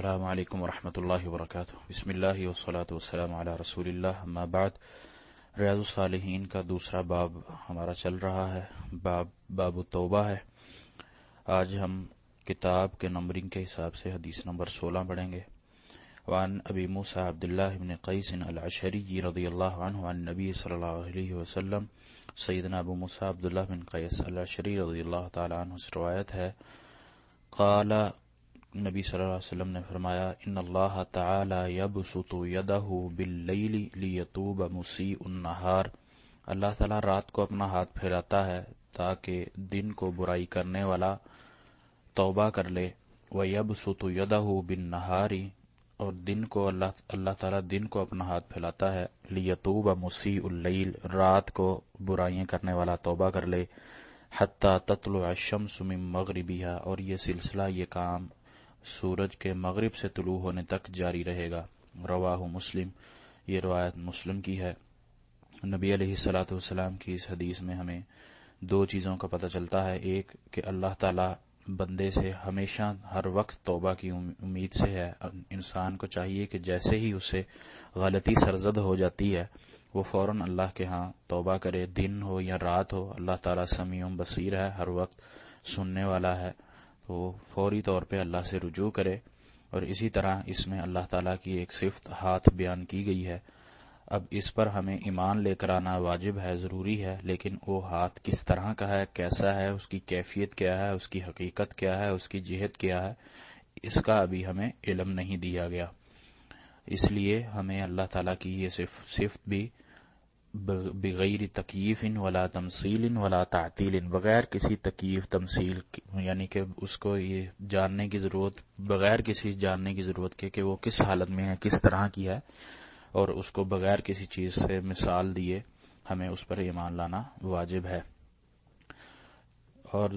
السلام علیکم ورحمۃ اللہ وبرکاتہ۔ بسم اللہ وسلاۃ والسلام علی رسول اللہ، اما بعد۔ ریاض الصالحین کا دوسرا باب ہمارا چل رہا ہے، باب باب توبہ ہے۔ آج ہم کتاب کے نمبرنگ کے حساب سے حدیث نمبر سولہ پڑھیں گے۔ وعن ابی موسیٰ عبداللہ بن قیس العشری رضی اللہ عنہ وعن نبی صلی اللہ علیہ وسلم۔ سیدنا ابو موسیٰ عبداللہ بن قیس العشری رضی اللہ تعالی عنہ سے روایت ہے۔ قال نبی صلی اللہ علیہ وسلم نے فرمایا، ان اللہ تعالی یبسط یدہ باللیل لیتوب مسیء النہار. اللہ تعالی رات کو اپنا ہاتھ پھیراتا ہے تاکہ دن کو برائی کرنے والا توبہ کر لے۔ ویبسط یدہ بالنہاری اور دن کو اللہ اللہ تعالیٰ دن کو اپنا ہاتھ پھیلاتا ہے۔ لیتوب مسیء اللیل۔ رات کو برائیاں کرنے والا توبہ کر لے۔ حتی تطلع الشمس من مغربیہ اور یہ سلسلہ، یہ کام سورج کے مغرب سے طلوع ہونے تک جاری رہے گا۔ رواہ مسلم۔ یہ روایت مسلم کی ہے۔ نبی علیہ السلاۃ والسلام کی اس حدیث میں ہمیں دو چیزوں کا پتہ چلتا ہے۔ ایک کہ اللہ تعالی بندے سے ہمیشہ ہر وقت توبہ کی امید سے ہے۔ انسان کو چاہیے کہ جیسے ہی اسے غلطی سرزد ہو جاتی ہے، وہ فوراً اللہ کے ہاں توبہ کرے۔ دن ہو یا رات ہو، اللہ تعالیٰ سمیع بصیر ہے، ہر وقت سننے والا ہے۔ تو فوری طور پہ اللہ سے رجوع کرے اور اسی طرح اس میں اللہ تعالیٰ کی ایک صفت ہاتھ بیان کی گئی ہے۔ اب اس پر ہمیں ایمان لے کر آنا واجب ہے، ضروری ہے، لیکن وہ ہاتھ کس طرح کا ہے، کیسا ہے، اس کی کیفیت کیا ہے، اس کی حقیقت کیا ہے، اس کی جہت کیا ہے، اس کا ابھی ہمیں علم نہیں دیا گیا۔ اس لیے ہمیں اللہ تعالیٰ کی یہ صفت بھی بغیر تکیف ولا تمثیل ولا تعطیل، بغیر کسی تکیف تمثیل یعنی کہ اس کو یہ جاننے کی ضرورت، بغیر کسی جاننے کی ضرورت کے کہ وہ کس حالت میں ہے، کس طرح کی ہے، اور اس کو بغیر کسی چیز سے مثال دیے ہمیں اس پر ایمان لانا واجب ہے۔ اور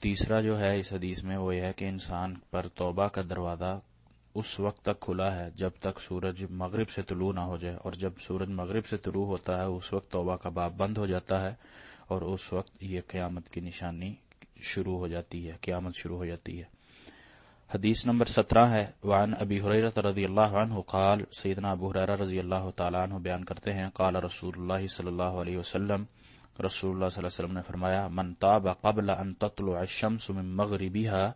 تیسرا جو ہے اس حدیث میں وہ یہ ہے کہ انسان پر توبہ کا دروازہ اس وقت تک کھلا ہے جب تک سورج مغرب سے طلوع نہ ہو جائے اور جب سورج مغرب سے طلوع ہوتا ہے، اس وقت توبہ کا باب بند ہو جاتا ہے اور اس وقت یہ قیامت کی نشانی شروع ہو جاتی ہے، قیامت شروع ہو جاتی ہے۔ حدیث نمبر سترہ ہے، وعن ابی حریرت رضی اللہ عنہ قال، سیدنا ابو حریرہ رضی اللہ تعالیٰ عنہ بیان کرتے ہیں، قال رسول اللہ صلی اللہ علیہ وسلم رسول اللہ صلی اللہ علیہ وسلم نے فرمایا من تاب قبل ان تطلع الشمس من مغربها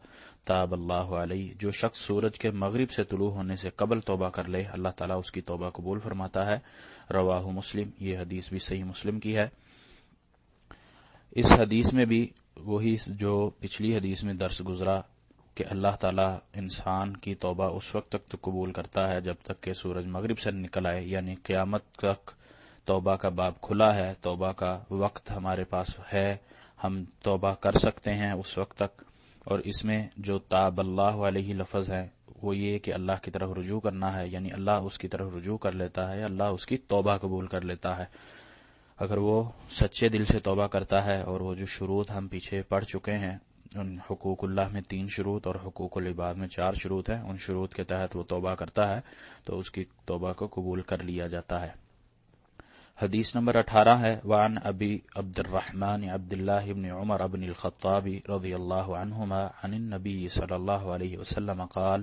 تاب اللہ علیہ جو شخص سورج کے مغرب سے طلوع ہونے سے قبل توبہ کر لے، اللہ تعالیٰ اس کی توبہ قبول فرماتا ہے۔ رواہ مسلم، یہ حدیث بھی صحیح مسلم کی ہے۔ اس حدیث میں بھی وہی جو پچھلی حدیث میں درس گزرا کہ اللہ تعالیٰ انسان کی توبہ اس وقت تک تو قبول کرتا ہے جب تک کہ سورج مغرب سے نکل آئے یعنی قیامت تک توبہ کا باب کھلا ہے، توبہ کا وقت ہمارے پاس ہے، ہم توبہ کر سکتے ہیں اس وقت تک۔ اور اس میں جو تاب اللہ علیہ لفظ ہے، وہ یہ کہ اللہ کی طرف رجوع کرنا ہے یعنی اللہ اس کی طرف رجوع کر لیتا ہے اللہ اس کی توبہ قبول کر لیتا ہے۔ اگر وہ سچے دل سے توبہ کرتا ہے اور وہ جو شروط ہم پیچھے پڑھ چکے ہیں، ان حقوق اللہ میں تین شروط اور حقوق العباد میں چار شروط ہیں، ان شروط کے تحت وہ توبہ کرتا ہے تو اس کی توبہ کو قبول کر لیا جاتا ہے۔ حدیث نمبر اٹھارہ ہے، وعن ابی عبد الرحمن عبد اللہ ابن عمر ابن الخطاب رضی اللہ عنہما عن النبی صلی اللہ علیہ وسلم قال،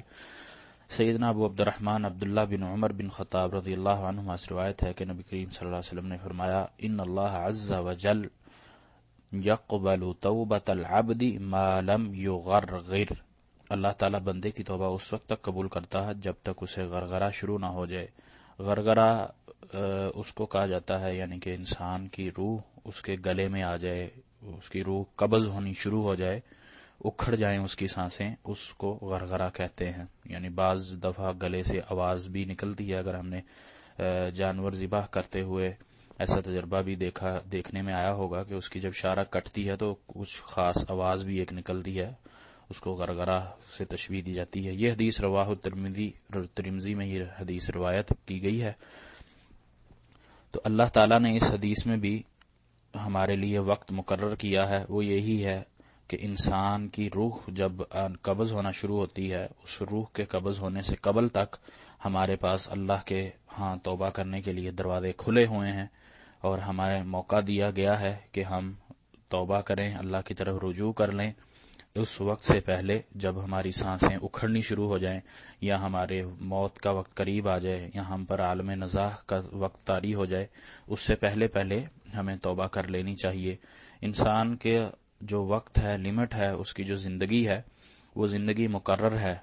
سیدنا ابو عبد الرحمن عبداللہ بن عمر بن خطاب رضی اللہ عنہما سے روایت ہے کہ نبی کریم صلی اللہ علیہ وسلم نے فرمایا، ان اللہ عز وجل یقبل توبت العبد ما لم یغرغر۔ اللہ تعالی بندے کی توبہ اس وقت تک قبول کرتا ہے جب تک اسے غرغرہ شروع نہ ہو جائے۔ غرغرہ اس کو کہا جاتا ہے یعنی کہ انسان کی روح اس کے گلے میں آ جائے، اس کی روح قبض ہونی شروع ہو جائے، اکھڑ جائیں اس کی سانسیں، اس کو غرغرہ کہتے ہیں۔ یعنی بعض دفعہ گلے سے آواز بھی نکلتی ہے، اگر ہم نے جانور ذبح کرتے ہوئے ایسا تجربہ بھی دیکھا، دیکھنے میں آیا ہوگا کہ اس کی جب شارہ کٹتی ہے تو کچھ خاص آواز بھی ایک نکلتی ہے۔ اس کو غرغرہ سے تشویح دی جاتی ہے۔ یہ حدیث رواہ ترمزی میں یہ حدیث روایت کی گئی ہے۔ تو اللہ تعالیٰ نے اس حدیث میں بھی ہمارے لیے وقت مقرر کیا ہے۔ وہ یہی ہے کہ انسان کی روح جب قبض ہونا شروع ہوتی ہے، اس روح کے قبض ہونے سے قبل تک ہمارے پاس اللہ کے ہاں توبہ کرنے کے لیے دروازے کھلے ہوئے ہیں اور ہمارے موقع دیا گیا ہے کہ ہم توبہ کریں، اللہ کی طرف رجوع کر لیں۔ اس وقت سے پہلے جب ہماری سانسیں اکھڑنی شروع ہو جائیں یا ہمارے موت کا وقت قریب آ جائے یا ہم پر عالم نزاح کا وقت طاری ہو جائے، اس سے پہلے پہلے ہمیں توبہ کر لینی چاہیے۔ انسان کے جو وقت ہے لمٹ ہے، اس کی جو زندگی ہے، وہ زندگی مقرر ہے۔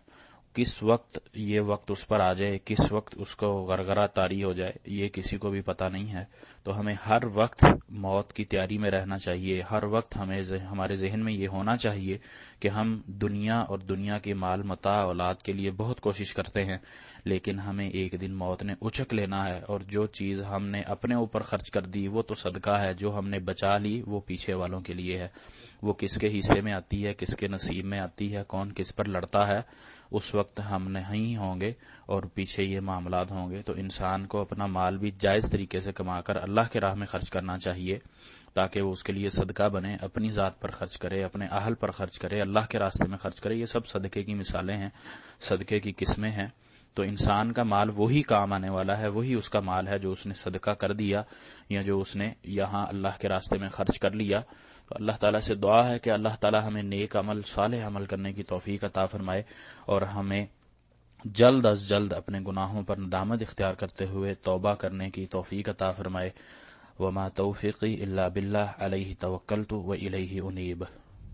کس وقت یہ وقت اس پر آ جائے، کس وقت اس کو غرغرہ تاری ہو جائے، یہ کسی کو بھی پتا نہیں ہے۔ تو ہمیں ہر وقت موت کی تیاری میں رہنا چاہیے، ہر وقت ہمیں ہمارے ذہن میں یہ ہونا چاہیے کہ ہم دنیا اور دنیا کے مال، متا، اولاد کے لیے بہت کوشش کرتے ہیں، لیکن ہمیں ایک دن موت نے اچک لینا ہے اور جو چیز ہم نے اپنے اوپر خرچ کر دی وہ تو صدقہ ہے، جو ہم نے بچا لی وہ پیچھے والوں کے لیے ہے۔ وہ کس کے حصے میں آتی ہے، کس کے نصیب میں آتی ہے، کون کس پر لڑتا ہے، اس وقت ہم نہیں ہوں گے اور پیچھے یہ معاملات ہوں گے۔ تو انسان کو اپنا مال بھی جائز طریقے سے کما کر اللہ کے راہ میں خرچ کرنا چاہیے، تاکہ وہ اس کے لیے صدقہ بنے، اپنی ذات پر خرچ کرے، اپنے اہل پر خرچ کرے، اللہ کے راستے میں خرچ کرے۔ یہ سب صدقے کی مثالیں ہیں، صدقے کی قسمیں ہیں۔ تو انسان کا مال وہی کام آنے والا ہے، وہی اس کا مال ہے جو اس نے صدقہ کر دیا یا جو اس نے یہاں اللہ کے راستے میں خرچ کر لیا۔ تو اللہ تعالیٰ سے دعا ہے کہ اللہ تعالیٰ ہمیں نیک عمل، صالح عمل کرنے کی توفیق عطا فرمائے اور ہمیں جلد از جلد اپنے گناہوں پر ندامت اختیار کرتے ہوئے توبہ کرنے کی توفیق عطا فرمائے۔ وما توفیقی اللہ بلّہ علیہ توکل تو و انیب